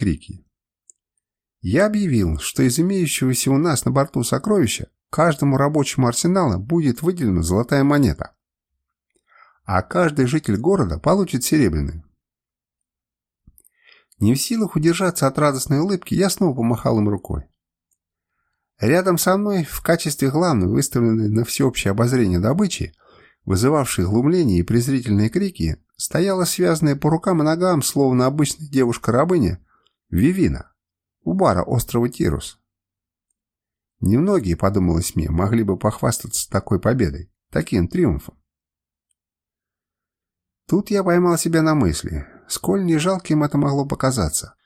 крики. Я объявил, что из имеющегося у нас на борту сокровища каждому рабочему арсенала будет выделена золотая монета, а каждый житель города получит серебряную. Не в силах удержаться от радостной улыбки, я снова помахал им рукой. Рядом со мной, в качестве главной, выставленной на всеобщее обозрение добычи, вызывавшей глумление и презрительные крики, стояла связанная по рукам и ногам, словно обычная девушка-рабыня, Вивина, у бара острова Тирус. Немногие, подумалось мне, могли бы похвастаться такой победой, таким триумфом. Тут я поймал себя на мысли, сколь не жалким это могло показаться,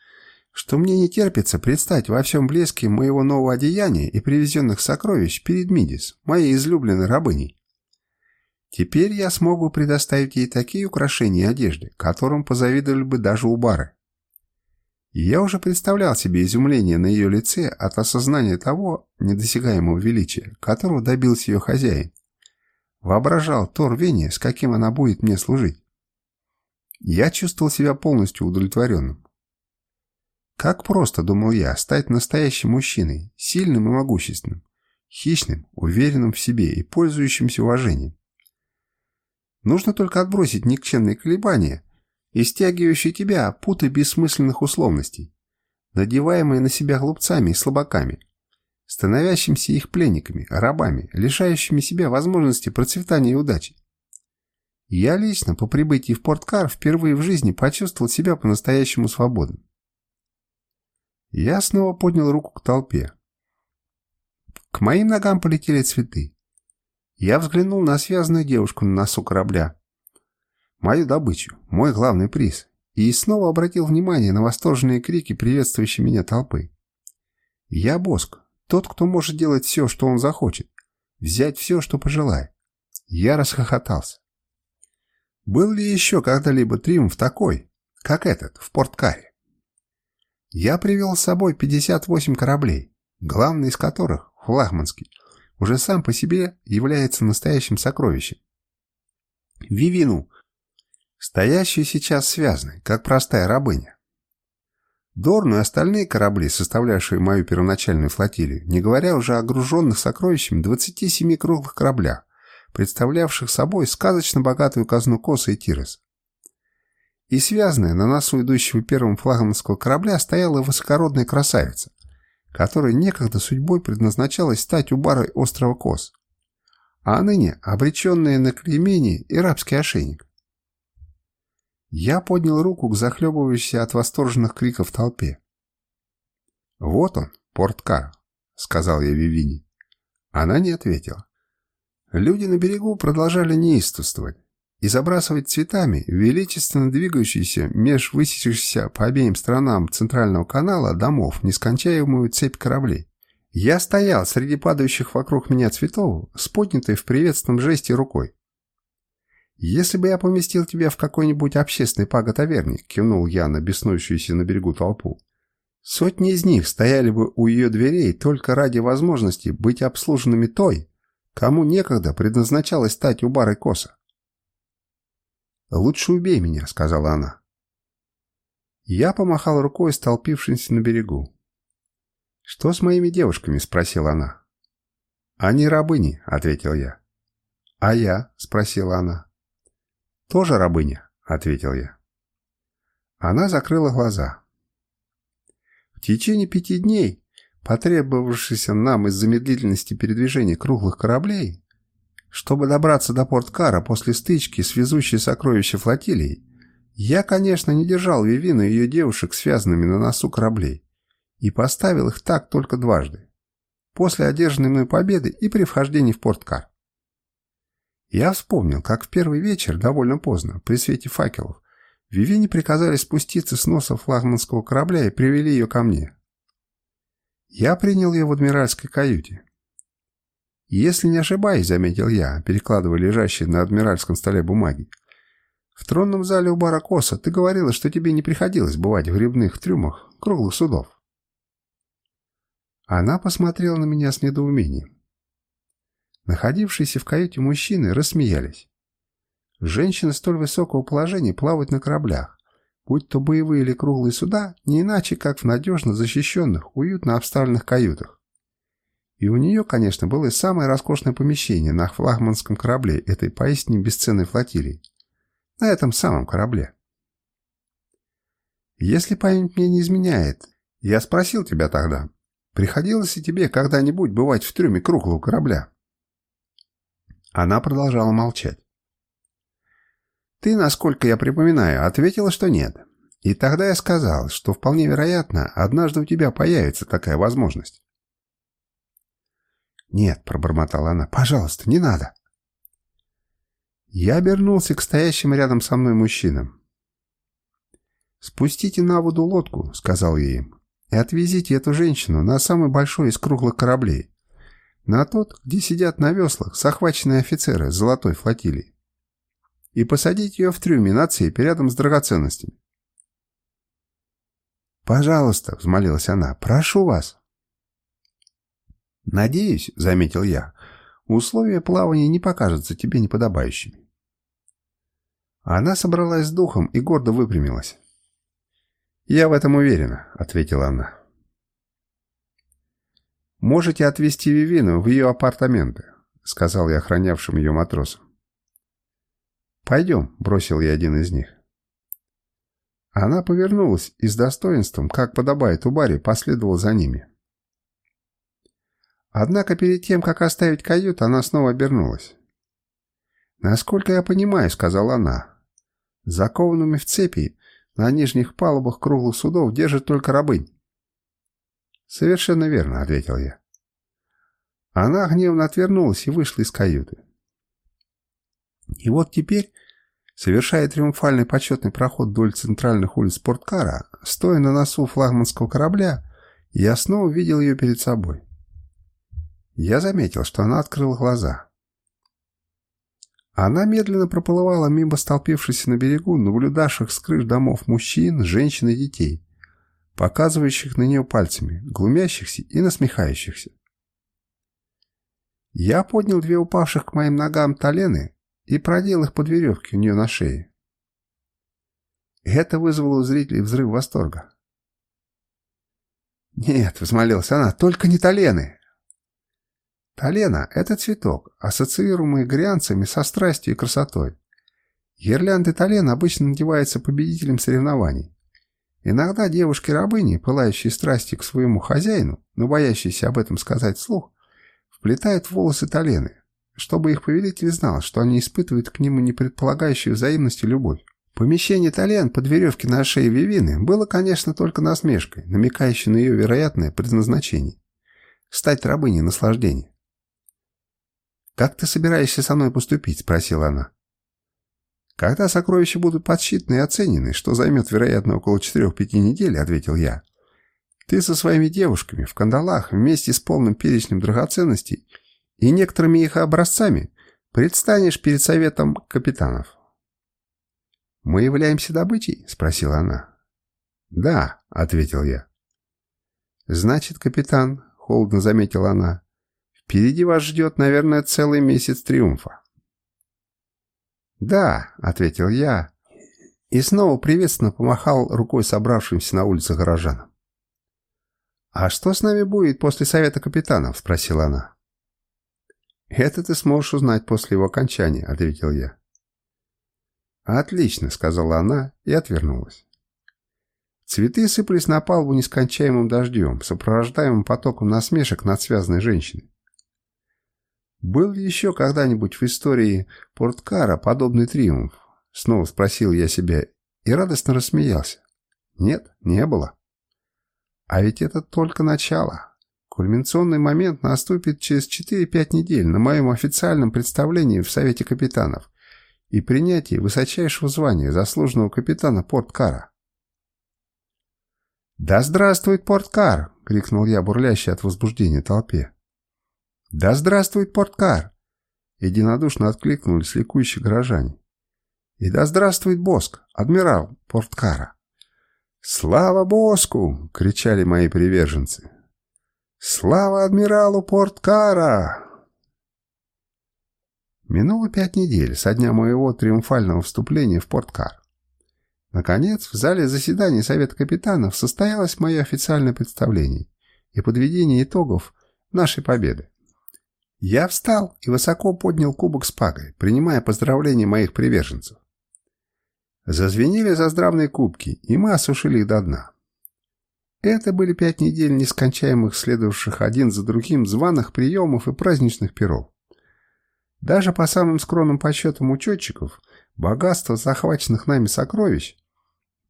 что мне не терпится предстать во всем блеске моего нового одеяния и привезенных сокровищ перед Мидис, моей излюбленной рабыней. Теперь я смог бы предоставить ей такие украшения и одежды, которым позавидовали бы даже у бары. Я уже представлял себе изумление на ее лице от осознания того недосягаемого величия, которого добился ее хозяин. Воображал то рвение, с каким она будет мне служить. Я чувствовал себя полностью удовлетворенным. Как просто, думал я, стать настоящим мужчиной, сильным и могущественным, хищным, уверенным в себе и пользующимся уважением. Нужно только отбросить никчемные колебания и стягивающие тебя путы бессмысленных условностей, надеваемые на себя глупцами и слабаками, становящимися их пленниками, рабами, лишающими себя возможности процветания и удачи. Я лично по прибытии в Порткар впервые в жизни почувствовал себя по-настоящему свободным. Я снова поднял руку к толпе. К моим ногам полетели цветы. Я взглянул на связанную девушку на носу корабля, мою добычу, мой главный приз, и снова обратил внимание на восторженные крики, приветствующие меня толпы. Я Боск, тот, кто может делать все, что он захочет, взять все, что пожелает. Я расхохотался. Был ли еще когда-либо триумф такой, как этот, в Порткаре? Я привел с собой 58 кораблей, главный из которых, флагманский, уже сам по себе является настоящим сокровищем. Вивину стоящие сейчас связаны, как простая рабыня. Дорну и остальные корабли, составлявшие мою первоначальную флотилию, не говоря уже о груженных сокровищами 27 круглых кораблях, представлявших собой сказочно богатую казну Коса и Тирес. И связанная на носу идущего первым флагманского корабля стояла высокородная красавица, которой некогда судьбой предназначалась стать убарой острова Кос, а ныне обреченная на клеймение и рабский ошейник. Я поднял руку к захлебывающейся от восторженных криков толпе. «Вот он, порткар», — сказал я Вивине. Она не ответила. Люди на берегу продолжали неистовствовать и забрасывать цветами величественно двигающиеся меж высечившихся по обеим сторонам центрального канала домов нескончаемую цепь кораблей. Я стоял среди падающих вокруг меня цветов с поднятой в приветственном жесте рукой. «Если бы я поместил тебя в какой-нибудь общественный паготаверник», кивнул я на беснующуюся на берегу толпу, «сотни из них стояли бы у ее дверей только ради возможности быть обслуженными той, кому некогда предназначалось стать у бары коса». «Лучше убей меня», — сказала она. Я помахал рукой, столпившимся на берегу. «Что с моими девушками?» — спросила она. «Они рабыни», — ответил я. «А я?» — спросила она. «Тоже рабыня», — ответил я. Она закрыла глаза. В течение пяти дней, потребовавшихся нам из-за медлительности передвижения круглых кораблей, чтобы добраться до порт Кара после стычки с везущей сокровища флотилией, я, конечно, не держал Вивину и ее девушек связанными на носу кораблей и поставил их так только дважды, после одержанной мной победы и при вхождении в порт Кар. Я вспомнил, как в первый вечер, довольно поздно, при свете факелов, Вивине приказали спуститься с носа флагманского корабля и привели ее ко мне. Я принял ее в адмиральской каюте. «Если не ошибаюсь», — заметил я, перекладывая лежащие на адмиральском столе бумаги, «в тронном зале у Баракоса ты говорила, что тебе не приходилось бывать в грибных трюмах круглых судов». Она посмотрела на меня с недоумением. Находившиеся в каюте мужчины рассмеялись. Женщины столь высокого положения плавают на кораблях, будь то боевые или круглые суда, не иначе, как в надежно защищенных, уютно обставленных каютах. И у нее, конечно, было и самое роскошное помещение на флагманском корабле этой поистине бесценной флотилии. На этом самом корабле. Если память мне не изменяет, я спросил тебя тогда, приходилось ли тебе когда-нибудь бывать в трюме круглого корабля? Она продолжала молчать. Ты, насколько я припоминаю, ответила, что нет. И тогда я сказал, что вполне вероятно, однажды у тебя появится такая возможность. «Нет», — пробормотала она, — «пожалуйста, не надо». Я обернулся к стоящим рядом со мной мужчинам. «Спустите на воду лодку», — сказал я им, — «и отвезите эту женщину на самый большой из круглых кораблей, на тот, где сидят на веслах захваченные офицеры золотой флотилии и посадить ее в трюме на цепи рядом с драгоценностями. «Пожалуйста», — взмолилась она, — «прошу вас». «Надеюсь», — заметил я, — «условия плавания не покажутся тебе неподобающими». Она собралась с духом и гордо выпрямилась. «Я в этом уверена», — ответила она. «Можете отвезти Вивину в ее апартаменты», — сказал я охранявшим ее матросам. «Пойдем», — бросил я один из них. Она повернулась и с достоинством, как подобает у Барри, последовала за ними. Однако перед тем, как оставить каюту, она снова обернулась. «Насколько я понимаю», — сказала она, — «закованными в цепи на нижних палубах круглых судов держат только рабынь». «Совершенно верно», — ответил я. Она гневно отвернулась и вышла из каюты. И вот теперь, совершая триумфальный почетный проход вдоль центральных улиц спорткара, стоя на носу флагманского корабля, я снова видел ее перед собой. Я заметил, что она открыла глаза. Она медленно проплывала мимо столпившихся на берегу, наблюдавших с крыш домов мужчин, женщин и детей, показывающих на нее пальцами, глумящихся и насмехающихся. Я поднял две упавших к моим ногам талены и продел их под веревки у нее на шее. Это вызвало у зрителей взрыв восторга. «Нет», — взмолилась она, — «только не талены». Талена — это цветок, ассоциируемый грянцами со страстью и красотой. Гирлянды талена обычно надеваются победителем соревнований. Иногда девушки-рабыни, пылающие страстью к своему хозяину, но боящиеся об этом сказать вслух, вплетают в волосы талены, чтобы их повелитель знал, что они испытывают к нему не предполагающую взаимности любовь. Помещение Талиан под веревки на шее Вивины было, конечно, только насмешкой, намекающей на ее вероятное предназначение – стать рабыней наслаждения. «Как ты собираешься со мной поступить?» – спросила она. «Когда сокровища будут подсчитаны и оценены, что займет, вероятно, около 4-5 недель», – ответил я. «Ты со своими девушками в кандалах вместе с полным перечнем драгоценностей – и некоторыми их образцами предстанешь перед советом капитанов. «Мы являемся добычей?» — спросила она. «Да», — ответил я. «Значит, капитан», — холодно заметила она, — «впереди вас ждет, наверное, целый месяц триумфа». «Да», — ответил я, и снова приветственно помахал рукой собравшимся на улице горожанам. «А что с нами будет после совета капитанов?» — спросила она. «Это ты сможешь узнать после его окончания», — ответил я. «Отлично», — сказала она и отвернулась. Цветы сыпались на палубу нескончаемым дождем, сопровождаемым потоком насмешек над связанной женщиной. «Был ли еще когда-нибудь в истории Порткара подобный триумф?» Снова спросил я себя и радостно рассмеялся. «Нет, не было. А ведь это только начало». Кульминационный момент наступит через 4-5 недель на моем официальном представлении в Совете капитанов и принятии высочайшего звания заслуженного капитана Порткара. «Да здравствует Порткар!» — крикнул я, бурлящий от возбуждения толпе. «Да здравствует Порткар!» — единодушно откликнулись ликующие горожане. «И да здравствует Боск, адмирал Порткара!» «Слава Боску!» — кричали мои приверженцы. «Слава адмиралу Порткара!» Минуло пять недель со дня моего триумфального вступления в Порткар. Наконец, в зале заседаний Совета капитанов состоялось мое официальное представление и подведение итогов нашей победы. Я встал и высоко поднял кубок с пагой, принимая поздравления моих приверженцев. Зазвенели заздравные кубки, и мы осушили их до дна. Это были пять недель нескончаемых, следовавших один за другим званых приемов и праздничных перов. Даже по самым скромным подсчетам учетчиков, богатство захваченных нами сокровищ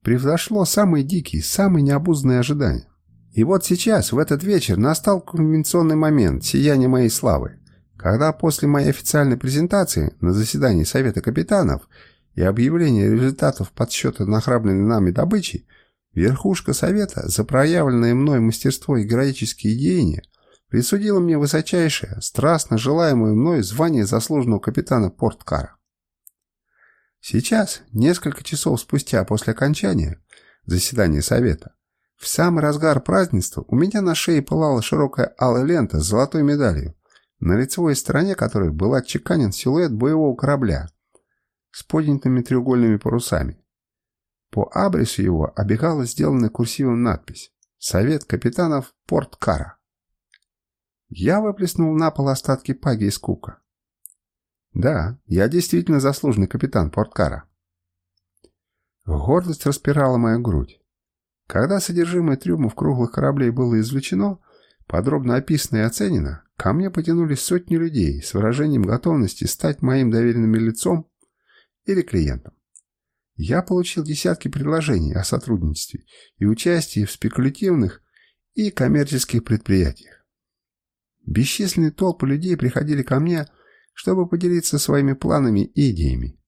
превзошло самые дикие, самые необузданные ожидания. И вот сейчас, в этот вечер, настал конвенционный момент сияния моей славы, когда после моей официальной презентации на заседании Совета капитанов и объявления результатов подсчета нахрабленной нами добычи, верхушка Совета за проявленное мной мастерство и героические деяния присудила мне высочайшее, страстно желаемое мной звание заслуженного капитана Порткара. Сейчас, несколько часов спустя после окончания заседания Совета, в самый разгар празднества у меня на шее пылала широкая алая лента с золотой медалью, на лицевой стороне которой был отчеканен силуэт боевого корабля с поднятыми треугольными парусами. По абрису его обегала сделанная курсивом надпись «Совет капитанов Порт Кара». Я выплеснул на пол остатки паги из кука. Да, я действительно заслуженный капитан Порткара. Гордость распирала мою грудь. Когда содержимое трюмов круглых кораблей было извлечено, подробно описано и оценено, ко мне потянулись сотни людей с выражением готовности стать моим доверенным лицом или клиентом. Я получил десятки предложений о сотрудничестве и участии в спекулятивных и коммерческих предприятиях. Бесчисленные толпы людей приходили ко мне, чтобы поделиться своими планами и идеями.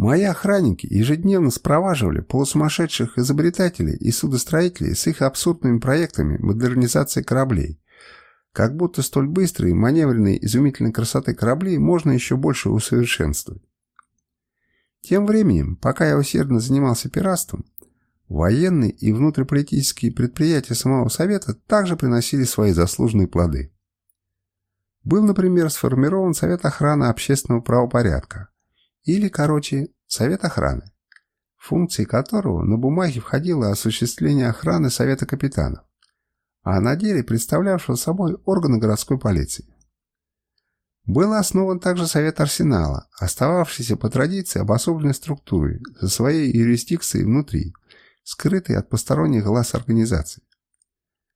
Мои охранники ежедневно спроваживали полусумасшедших изобретателей и судостроителей с их абсурдными проектами модернизации кораблей. Как будто столь быстрые, маневренные, изумительной красоты корабли можно еще больше усовершенствовать. Тем временем, пока я усердно занимался пиратством, военные и внутриполитические предприятия самого Совета также приносили свои заслуженные плоды. Был, например, сформирован Совет охраны общественного правопорядка, или, короче, Совет охраны, функции которого на бумаге входило осуществление охраны Совета капитанов, а на деле представлявшего собой органы городской полиции. Был основан также Совет Арсенала, остававшийся по традиции обособленной структурой за своей юрисдикцией внутри, скрытой от посторонних глаз организации.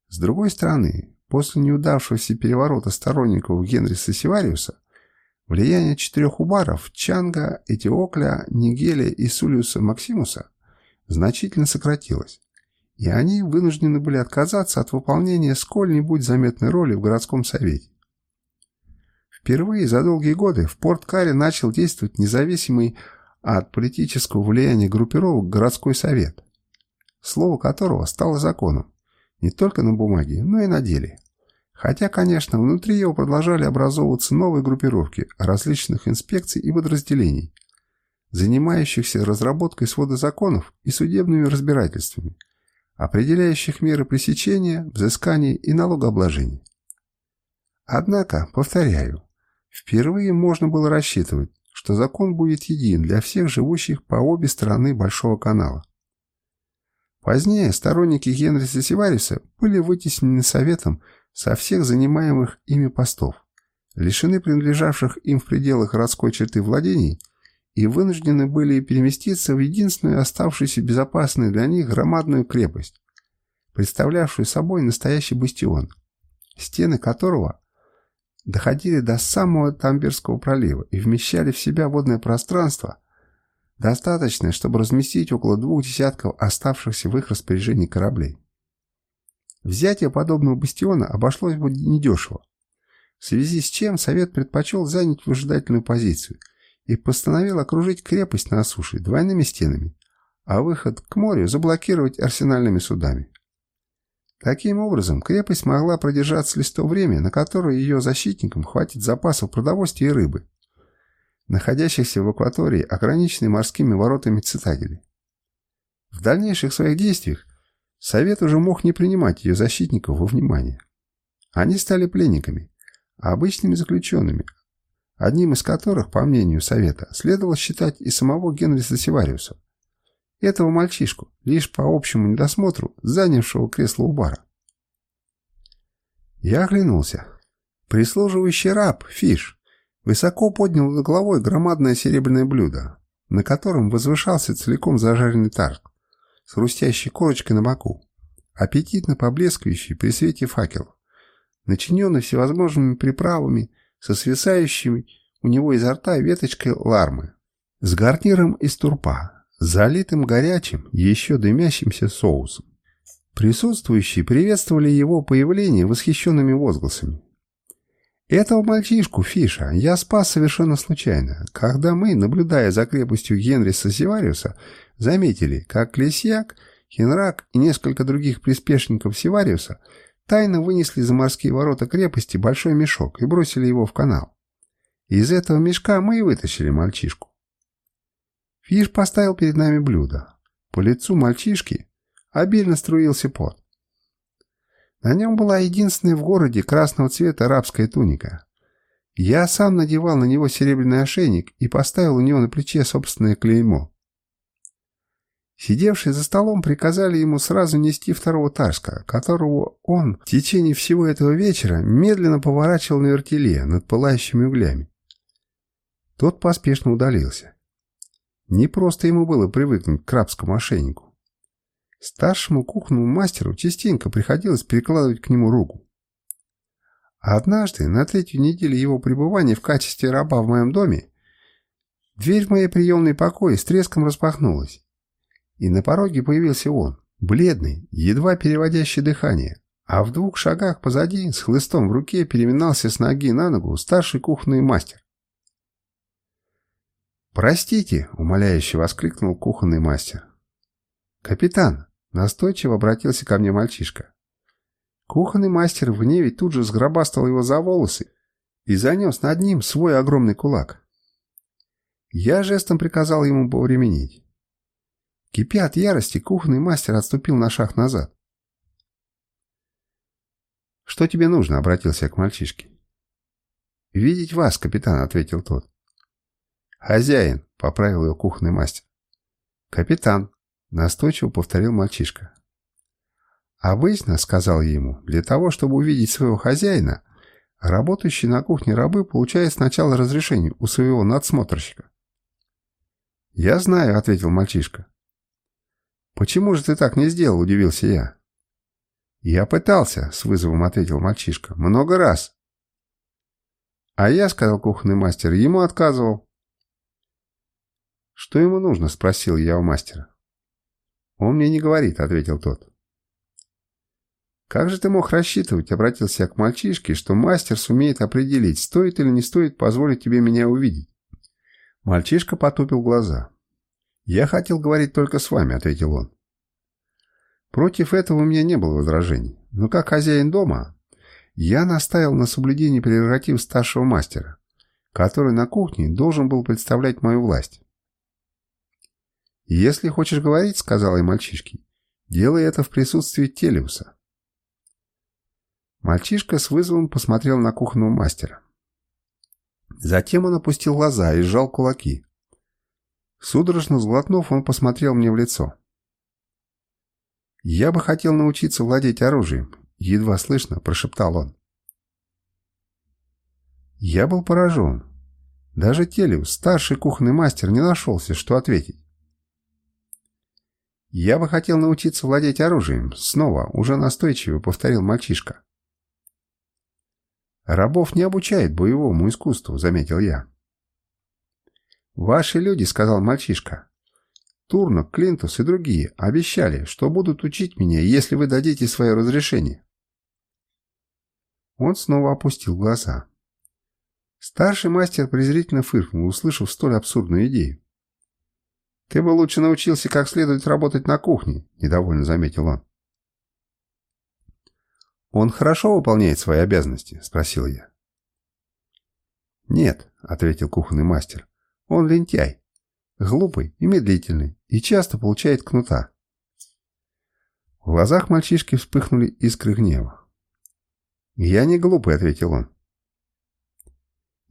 С другой стороны, после неудавшегося переворота сторонников Генриса Севариуса, Влияние четырех убаров Чанга, Этиокля, Нигеля и Сулиуса Максимуса значительно сократилось, и они вынуждены были отказаться от выполнения сколь-нибудь заметной роли в городском совете. Впервые за долгие годы в Порт-Каре начал действовать независимый от политического влияния группировок городской совет, слово которого стало законом не только на бумаге, но и на деле. Хотя, конечно, внутри его продолжали образовываться новые группировки различных инспекций и подразделений, занимающихся разработкой свода законов и судебными разбирательствами, определяющих меры пресечения, взыскания и налогообложения. Однако, повторяю, впервые можно было рассчитывать, что закон будет един для всех живущих по обе стороны Большого канала. Позднее сторонники Генриса Севариса были вытеснены Советом со всех занимаемых ими постов, лишены принадлежавших им в пределах городской черты владений и вынуждены были переместиться в единственную оставшуюся безопасную для них громадную крепость, представлявшую собой настоящий бастион, стены которого доходили до самого Тамберского пролива и вмещали в себя водное пространство, достаточное, чтобы разместить около двух десятков оставшихся в их распоряжении кораблей. Взятие подобного бастиона обошлось бы недешево, в связи с чем Совет предпочел занять выжидательную позицию и постановил окружить крепость на суше двойными стенами, а выход к морю заблокировать арсенальными судами. Таким образом, крепость могла продержаться лишь то время, на которое ее защитникам хватит запасов продовольствия и рыбы, находящихся в акватории, ограниченной морскими воротами цитадели. В дальнейших своих действиях Совет уже мог не принимать ее защитников во внимание. Они стали пленниками, обычными заключенными, одним из которых, по мнению Совета, следовало считать и самого Генриса Севариуса. Этого мальчишку, лишь по общему недосмотру, занявшего кресло у бара. Я оглянулся. Прислуживающий раб, Фиш, высоко поднял над головой громадное серебряное блюдо, на котором возвышался целиком зажаренный тарт с хрустящей корочкой на боку, аппетитно поблескивающий при свете факелов, начиненный всевозможными приправами со свисающими у него изо рта веточкой лармы, с гарниром из турпа, залитым горячим, еще дымящимся соусом. Присутствующие приветствовали его появление восхищенными возгласами. Этого мальчишку, Фиша, я спас совершенно случайно, когда мы, наблюдая за крепостью Генриса Севариуса, заметили, как Лесьяк, Хенрак и несколько других приспешников Севариуса тайно вынесли за морские ворота крепости большой мешок и бросили его в канал. Из этого мешка мы и вытащили мальчишку. Фиш поставил перед нами блюдо. По лицу мальчишки обильно струился пот. На нем была единственная в городе красного цвета арабская туника. Я сам надевал на него серебряный ошейник и поставил у него на плече собственное клеймо. Сидевшие за столом приказали ему сразу нести второго Тарска, которого он в течение всего этого вечера медленно поворачивал на вертеле над пылающими углями. Тот поспешно удалился. Не просто ему было привыкнуть к крабскому ошейнику. Старшему кухонному мастеру частенько приходилось перекладывать к нему руку. А однажды, на третью неделю его пребывания в качестве раба в моем доме, дверь в моей приемной покое с треском распахнулась, и на пороге появился он, бледный, едва переводящий дыхание, а в двух шагах позади, с хлыстом в руке, переминался с ноги на ногу старший кухонный мастер. «Простите!» — умоляюще воскликнул кухонный мастер. «Капитан!» Настойчиво обратился ко мне мальчишка. Кухонный мастер в гневе тут же сгробастал его за волосы и занес над ним свой огромный кулак. Я жестом приказал ему повременить. Кипя от ярости, кухонный мастер отступил на шаг назад. «Что тебе нужно?» — обратился я к мальчишке. «Видеть вас, капитан», — ответил тот. «Хозяин», — поправил его кухонный мастер. «Капитан», Настойчиво повторил мальчишка. «Обычно, — сказал ему, — для того, чтобы увидеть своего хозяина, работающие на кухне рабы получают сначала разрешение у своего надсмотрщика». «Я знаю», — ответил мальчишка. «Почему же ты так не сделал?» — удивился я. «Я пытался», — с вызовом ответил мальчишка. «Много раз». «А я, — сказал кухонный мастер, — ему отказывал». «Что ему нужно?» — спросил я у мастера. «Он мне не говорит», — ответил тот. «Как же ты мог рассчитывать?» — обратился я к мальчишке, что мастер сумеет определить, стоит или не стоит позволить тебе меня увидеть. Мальчишка потупил глаза. «Я хотел говорить только с вами», — ответил он. Против этого у меня не было возражений, но как хозяин дома я настаивал на соблюдении прерогатив старшего мастера, который на кухне должен был представлять мою власть. «Если хочешь говорить, — сказал я мальчишке, — делай это в присутствии Телиуса». Мальчишка с вызовом посмотрел на кухонного мастера. Затем он опустил глаза и сжал кулаки. Судорожно сглотнув, он посмотрел мне в лицо. «Я бы хотел научиться владеть оружием», — едва слышно прошептал он. Я был поражен. Даже Телиус, старший кухонный мастер, не нашелся, что ответить. «Я бы хотел научиться владеть оружием», — снова, уже настойчиво повторил мальчишка. «Рабов не обучают боевому искусству», — заметил я. «Ваши люди», — сказал мальчишка. «Турнок, Клинтус и другие обещали, что будут учить меня, если вы дадите свое разрешение». Он снова опустил глаза. Старший мастер презрительно фыркнул, услышав столь абсурдную идею. «Ты бы лучше научился как следует работать на кухне», — недовольно заметил он. «Он хорошо выполняет свои обязанности?» — спросил я. «Нет», — ответил кухонный мастер. «Он лентяй, глупый и медлительный, и часто получает кнута». В глазах мальчишки вспыхнули искры гнева. «Я не глупый», — ответил он.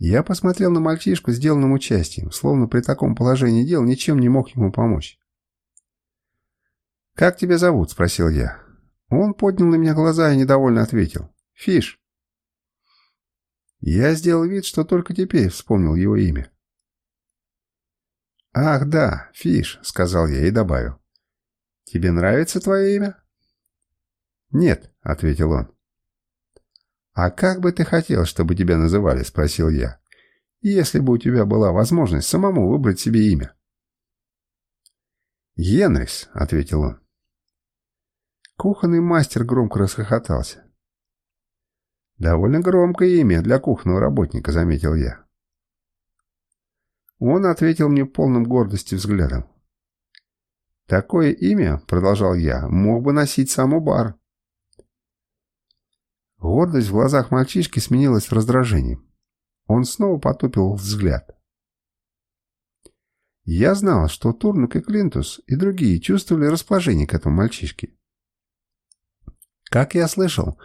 Я посмотрел на мальчишку с сделанным участием, словно при таком положении дел ничем не мог ему помочь. «Как тебя зовут?» — спросил я. Он поднял на меня глаза и недовольно ответил. «Фиш». Я сделал вид, что только теперь вспомнил его имя. «Ах, да, Фиш», — сказал я и добавил. «Тебе нравится твое имя?» «Нет», — ответил он. «А как бы ты хотел, чтобы тебя называли?» — спросил я. «Если бы у тебя была возможность самому выбрать себе имя». «Генрис», — ответил он. Кухонный мастер громко расхохотался. «Довольно громкое имя для кухонного работника», — заметил я. Он ответил мне полным гордости взглядом. «Такое имя, — продолжал я, — мог бы носить сам Убар». Гордость в глазах мальчишки сменилась раздражением. Он снова потупил взгляд. Я знал, что Турнук и Клинтус и другие чувствовали расположение к этому мальчишке. Как я слышал,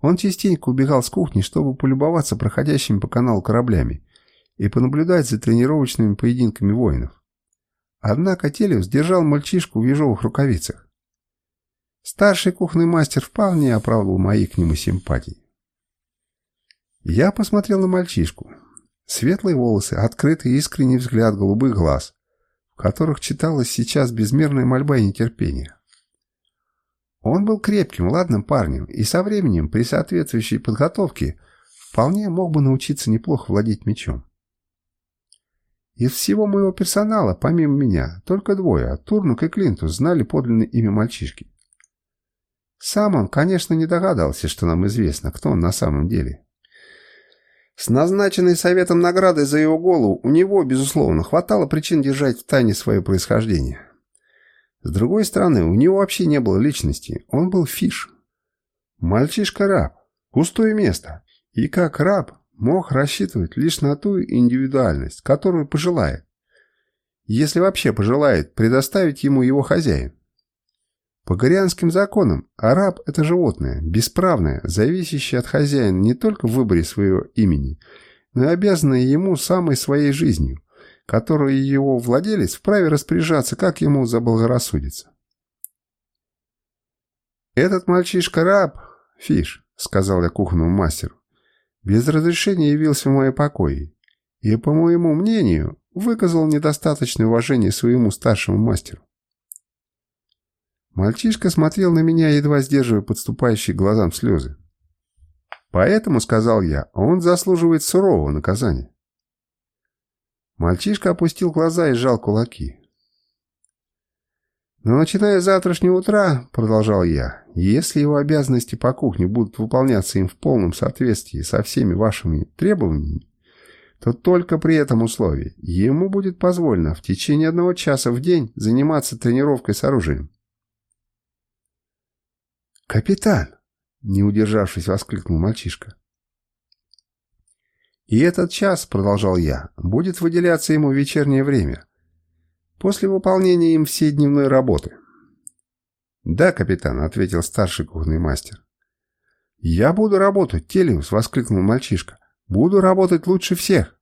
он частенько убегал с кухни, чтобы полюбоваться проходящими по каналу кораблями и понаблюдать за тренировочными поединками воинов. Однако Телиус держал мальчишку в ежовых рукавицах. Старший кухонный мастер вполне оправдывал мои к нему симпатии. Я посмотрел на мальчишку. Светлые волосы, открытый искренний взгляд голубых глаз, в которых читалась сейчас безмерная мольба и нетерпение. Он был крепким, ладным парнем, и со временем, при соответствующей подготовке, вполне мог бы научиться неплохо владеть мечом. Из всего моего персонала, помимо меня, только двое, Турнук и Клинтус, знали подлинное имя мальчишки. Сам он, конечно, не догадался, что нам известно, кто он на самом деле. С назначенной советом наградой за его голову у него, безусловно, хватало причин держать в тайне свое происхождение. С другой стороны, у него вообще не было личности, он был фиш. Мальчишка-раб, пустое место. И как раб мог рассчитывать лишь на ту индивидуальность, которую пожелает. Если вообще пожелает предоставить ему его хозяин. По горианским законам араб – это животное, бесправное, зависящее от хозяина не только в выборе своего имени, но и обязанное ему самой своей жизнью, которую его владелец вправе распоряжаться, как ему заблагорассудится. «Этот мальчишка раб, Фиш», — сказал я кухонному мастеру, без разрешения явился в мои покои и, по моему мнению, выказал недостаточное уважение своему старшему мастеру. Мальчишка смотрел на меня, едва сдерживая подступающие глазам слезы. Поэтому, сказал я, он заслуживает сурового наказания. Мальчишка опустил глаза и сжал кулаки. «Но начиная с завтрашнего утра, — продолжал я, — если его обязанности по кухне будут выполняться им в полном соответствии со всеми вашими требованиями, то только при этом условии ему будет позволено в течение одного часа в день заниматься тренировкой с оружием. «Капитан!» — не удержавшись, воскликнул мальчишка. «И этот час, — продолжал я, — будет выделяться ему в вечернее время, после выполнения им всей дневной работы». «Да, капитан», — ответил старший кухонный мастер. «Я буду работать, Телиус!» — воскликнул мальчишка. «Буду работать лучше всех!»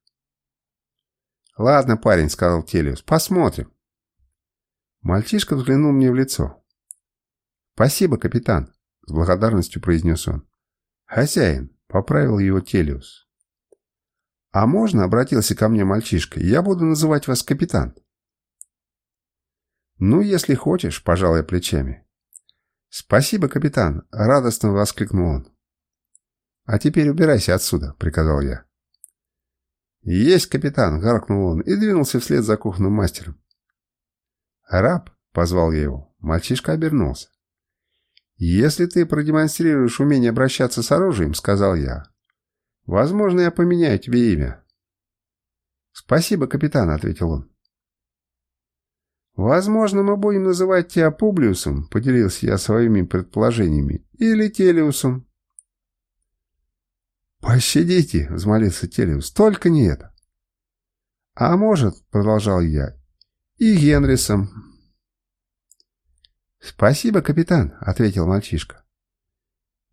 «Ладно, парень», — сказал Телиус, — «посмотрим». Мальчишка взглянул мне в лицо. «Спасибо, капитан», — с благодарностью произнес он. «Хозяин», — поправил его Телиус. «А можно?» — обратился ко мне мальчишка. «Я буду называть вас капитан». «Ну, если хочешь», — пожал я плечами. «Спасибо, капитан», — радостно воскликнул он. «А теперь убирайся отсюда», — приказал я. «Есть, капитан!» — гаркнул он и двинулся вслед за кухонным мастером. «Раб!» — позвал я его. Мальчишка обернулся. «Если ты продемонстрируешь умение обращаться с оружием, — сказал я, — возможно, я поменяю тебе имя». «Спасибо, капитан», — ответил он. «Возможно, мы будем называть тебя Публиусом», — поделился я своими предположениями, — «или Телиусом». «Пощадите», — взмолился Телиус, — «только не это». «А может, — продолжал я, — и Генрисом». «Спасибо, капитан», — ответил мальчишка.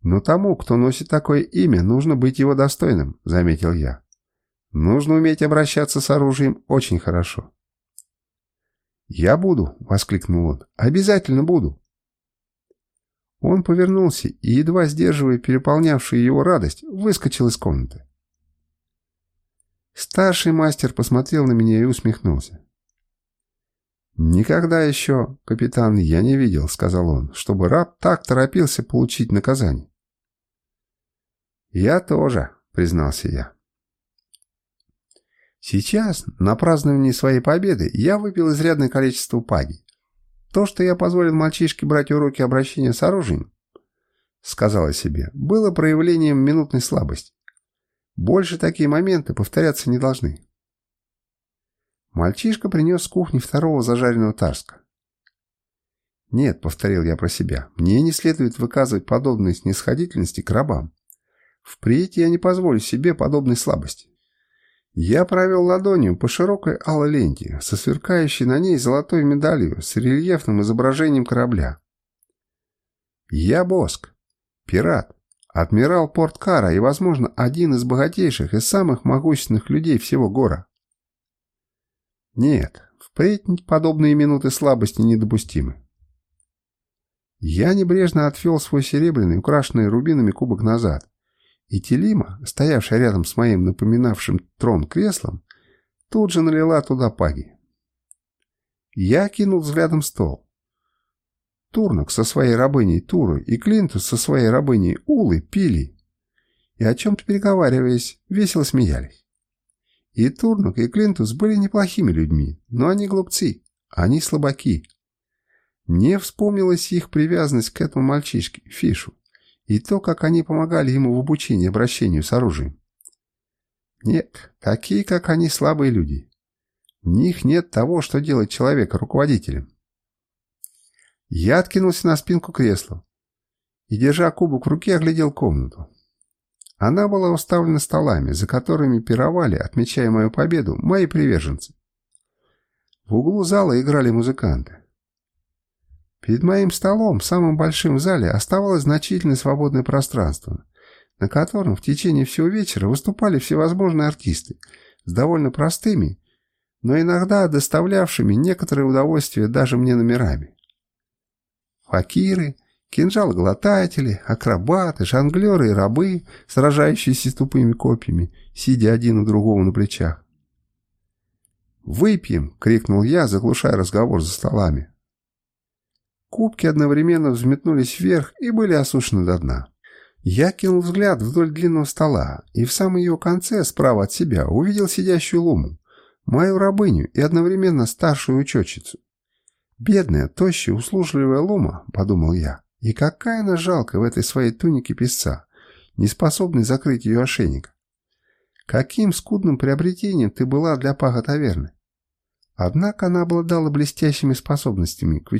«Но тому, кто носит такое имя, нужно быть его достойным», — заметил я. «Нужно уметь обращаться с оружием очень хорошо». «Я буду», — воскликнул он. «Обязательно буду». Он повернулся и, едва сдерживая переполнявшую его радость, выскочил из комнаты. Старший мастер посмотрел на меня и усмехнулся. «Никогда еще, капитан, я не видел», — сказал он, — «чтобы раб так торопился получить наказание». «Я тоже», — признался я. Сейчас, на праздновании своей победы, я выпил изрядное количество паги. То, что я позволил мальчишке брать уроки обращения с оружием, сказала себе, было проявлением минутной слабости. Больше такие моменты повторяться не должны. Мальчишка принес с кухни второго зажаренного тарска. «Нет», — повторил я про себя, — «мне не следует выказывать подобной снисходительности к рабам. Впредь я не позволю себе подобной слабости». Я провел ладонью по широкой алой ленте, со сверкающей на ней золотой медалью с рельефным изображением корабля. Я Боск, пират, адмирал Порткара и, возможно, один из богатейших и самых могущественных людей всего гора. Нет, впредь подобные минуты слабости недопустимы. Я небрежно отвел свой серебряный, украшенный рубинами кубок назад, и Телима, стоявшая рядом с моим напоминавшим трон креслом, тут же налила туда паги. Я кинул взглядом стол. Турнок со своей рабыней Турой и Клинтус со своей рабыней Улы пили и о чем-то переговариваясь, весело смеялись. И Турнок, и Клинтус были неплохими людьми, но они глупцы, они слабаки. Мне вспомнилась их привязанность к этому мальчишке, Фишу и то, как они помогали ему в обучении обращению с оружием. Нет, такие, как они, слабые люди. В них нет того, что делает человека руководителем. Я откинулся на спинку кресла и, держа кубок в руке, оглядел комнату. Она была уставлена столами, за которыми пировали, отмечая мою победу, мои приверженцы. В углу зала играли музыканты. Перед моим столом, самым большим в зале, оставалось значительное свободное пространство, на котором в течение всего вечера выступали всевозможные артисты с довольно простыми, но иногда доставлявшими некоторое удовольствие даже мне номерами. Факиры, кинжалоглотатели, акробаты, жонглеры и рабы, сражающиеся с тупыми копьями, сидя один у другого на плечах. «Выпьем!» — крикнул я, заглушая разговор за столами. Кубки одновременно взметнулись вверх и были осушены до дна. Я кинул взгляд вдоль длинного стола и в самом его конце, справа от себя, увидел сидящую луму, мою рабыню и одновременно старшую учетчицу. «Бедная, тощая, услужливая лума», — подумал я, — «и какая она жалкая в этой своей тунике песца, не способной закрыть ее ошейник. Каким скудным приобретением ты была для пага таверны?» Однако она обладала блестящими способностями к вычислению